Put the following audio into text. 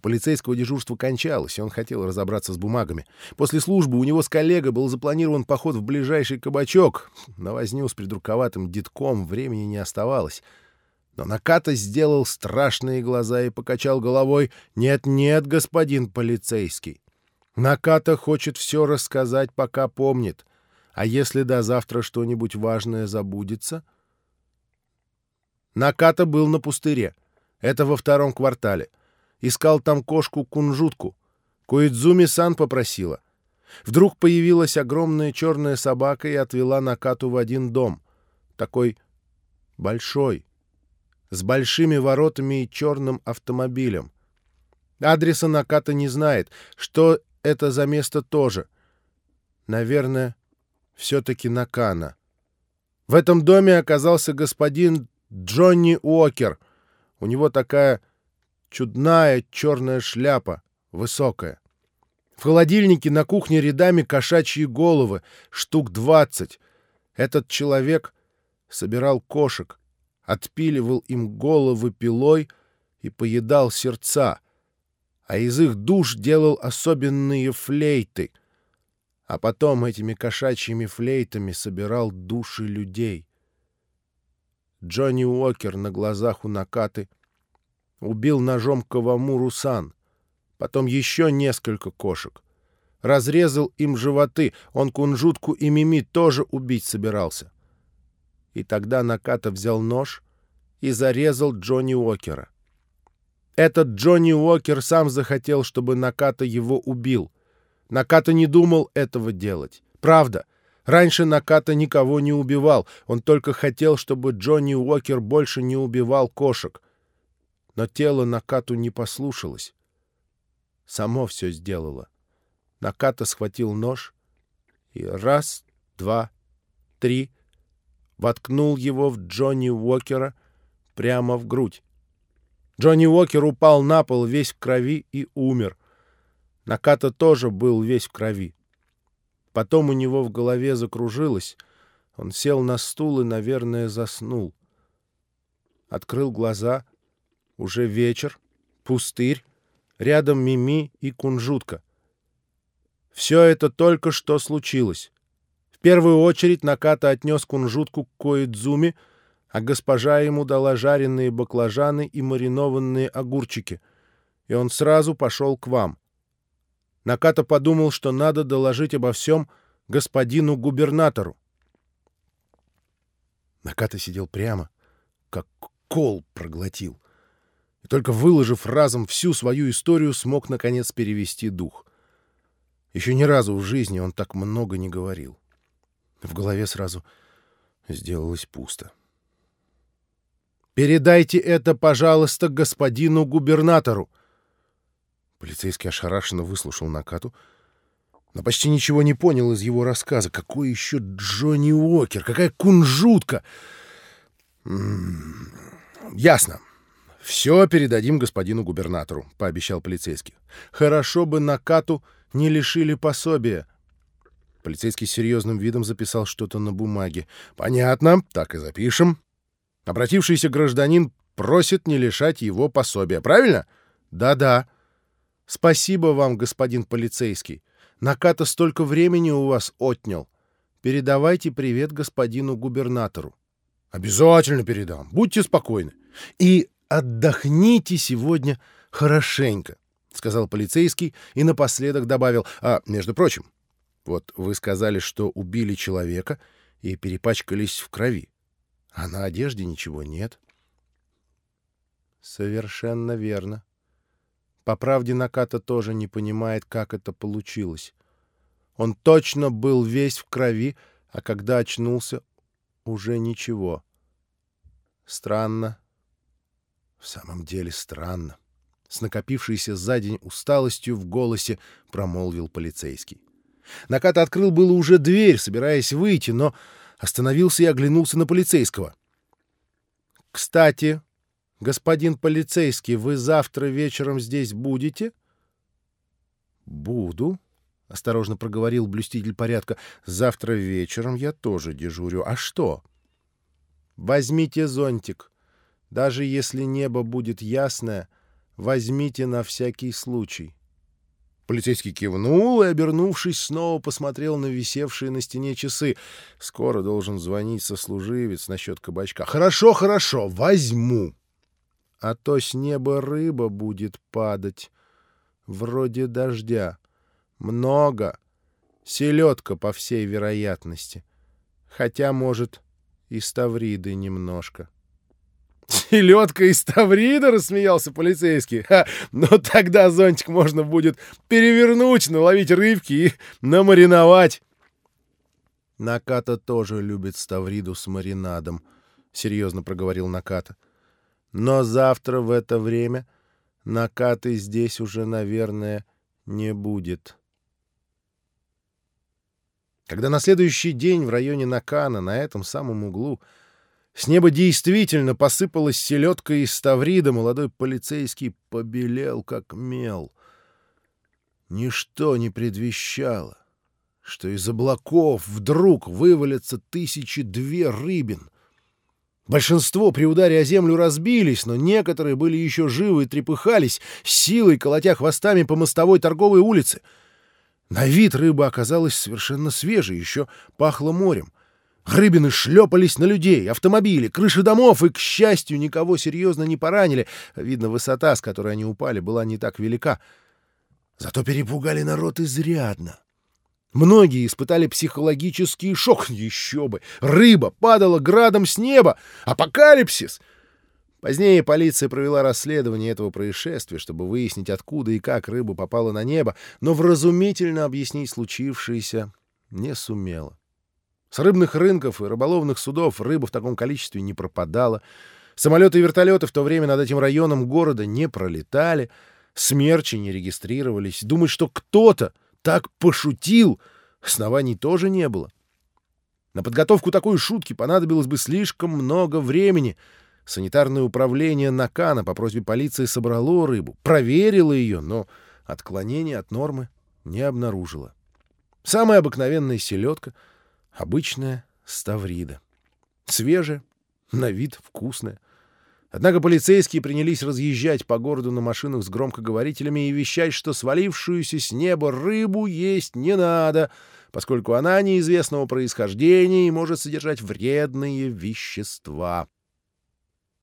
Полицейского дежурства кончалось, и он хотел разобраться с бумагами. После службы у него с коллегой был запланирован поход в ближайший кабачок. На возню с придурковатым детком времени не оставалось. Но Наката сделал страшные глаза и покачал головой. «Нет-нет, господин полицейский. Наката хочет все рассказать, пока помнит. А если до завтра что-нибудь важное забудется?» Наката был на пустыре. Это во втором квартале. Искал там кошку-кунжутку. Коидзуми-сан попросила. Вдруг появилась огромная черная собака и отвела Накату в один дом. Такой большой, с большими воротами и черным автомобилем. Адреса Наката не знает. Что это за место тоже? Наверное, все-таки Накана. В этом доме оказался господин Джонни Уокер. У него такая чудная черная шляпа, высокая. В холодильнике на кухне рядами кошачьи головы, штук двадцать. Этот человек собирал кошек, отпиливал им головы пилой и поедал сердца, а из их душ делал особенные флейты, а потом этими кошачьими флейтами собирал души людей. Джонни Уокер на глазах у Накаты убил ножом Кавамуру Сан, потом еще несколько кошек. Разрезал им животы, он кунжутку и Мими тоже убить собирался. И тогда Наката взял нож и зарезал Джонни Уокера. Этот Джонни Уокер сам захотел, чтобы Наката его убил. Наката не думал этого делать. Правда, Раньше Наката никого не убивал, он только хотел, чтобы Джонни Уокер больше не убивал кошек. Но тело Накату не послушалось. Само все сделало. Наката схватил нож и раз, два, три воткнул его в Джонни Уокера прямо в грудь. Джонни Уокер упал на пол весь в крови и умер. Наката тоже был весь в крови. Потом у него в голове закружилось. Он сел на стул и, наверное, заснул. Открыл глаза. Уже вечер. Пустырь. Рядом Мими и Кунжутка. Все это только что случилось. В первую очередь Наката отнес Кунжутку к Коидзуми, а госпожа ему дала жареные баклажаны и маринованные огурчики, и он сразу пошел к вам. Наката подумал, что надо доложить обо всем господину губернатору. Наката сидел прямо, как кол проглотил. Только выложив разом всю свою историю, смог, наконец, перевести дух. Еще ни разу в жизни он так много не говорил. В голове сразу сделалось пусто. «Передайте это, пожалуйста, господину губернатору!» Полицейский ошарашенно выслушал Накату, но почти ничего не понял из его рассказа. Какой еще Джонни Уокер? Какая кунжутка? М -м ясно. Все передадим господину губернатору, пообещал полицейский. Хорошо бы Накату не лишили пособия. Полицейский с серьезным видом записал что-то на бумаге. Понятно, так и запишем. Обратившийся гражданин просит не лишать его пособия, правильно? Да-да. Спасибо вам, господин полицейский. Наката столько времени у вас отнял. Передавайте привет господину губернатору. Обязательно передам. Будьте спокойны. И отдохните сегодня хорошенько, сказал полицейский и напоследок добавил. А, между прочим, вот вы сказали, что убили человека и перепачкались в крови. А на одежде ничего нет. Совершенно верно. По правде, Наката тоже не понимает, как это получилось. Он точно был весь в крови, а когда очнулся, уже ничего. Странно. В самом деле странно. С накопившейся за день усталостью в голосе промолвил полицейский. Наката открыл было уже дверь, собираясь выйти, но остановился и оглянулся на полицейского. «Кстати, «Господин полицейский, вы завтра вечером здесь будете?» «Буду», — осторожно проговорил блюститель порядка. «Завтра вечером я тоже дежурю. А что?» «Возьмите зонтик. Даже если небо будет ясное, Возьмите на всякий случай. Полицейский кивнул и, обернувшись, снова посмотрел на висевшие на стене часы. Скоро должен звонить сослуживец насчет кабачка. «Хорошо, хорошо, возьму. А то с неба рыба будет падать, вроде дождя. Много. Селедка, по всей вероятности. Хотя, может, и ставриды немножко». «Селедка из Таврида?» — рассмеялся полицейский. «Ха, ну тогда зонтик можно будет перевернуть, наловить рыбки и намариновать». «Наката тоже любит ставриду с маринадом», — серьезно проговорил Наката. «Но завтра в это время Накаты здесь уже, наверное, не будет». Когда на следующий день в районе Накана, на этом самом углу, с неба действительно посыпалась селедка из ставрида, молодой полицейский побелел, как мел. Ничто не предвещало, что из облаков вдруг вывалятся тысячи две рыбин. Большинство при ударе о землю разбились, но некоторые были еще живы и трепыхались, силой колотя хвостами по мостовой торговой улице. На вид рыба оказалась совершенно свежей, еще пахло морем — Рыбины шлепались на людей, автомобили, крыши домов и, к счастью, никого серьезно не поранили. Видно, высота, с которой они упали, была не так велика. Зато перепугали народ изрядно. Многие испытали психологический шок. Еще бы! Рыба падала градом с неба! Апокалипсис! Позднее полиция провела расследование этого происшествия, чтобы выяснить, откуда и как рыба попала на небо, но вразумительно объяснить случившееся не сумела. С рыбных рынков и рыболовных судов рыба в таком количестве не пропадала. Самолеты и вертолеты в то время над этим районом города не пролетали, смерчи не регистрировались. Думать, что кто-то так пошутил, оснований тоже не было. На подготовку такой шутки понадобилось бы слишком много времени. Санитарное управление Накана по просьбе полиции собрало рыбу, проверило ее, но отклонения от нормы не обнаружило. Самая обыкновенная селедка — Обычная ставрида. Свежая, на вид вкусная. Однако полицейские принялись разъезжать по городу на машинах с громкоговорителями и вещать, что свалившуюся с неба рыбу есть не надо, поскольку она неизвестного происхождения и может содержать вредные вещества —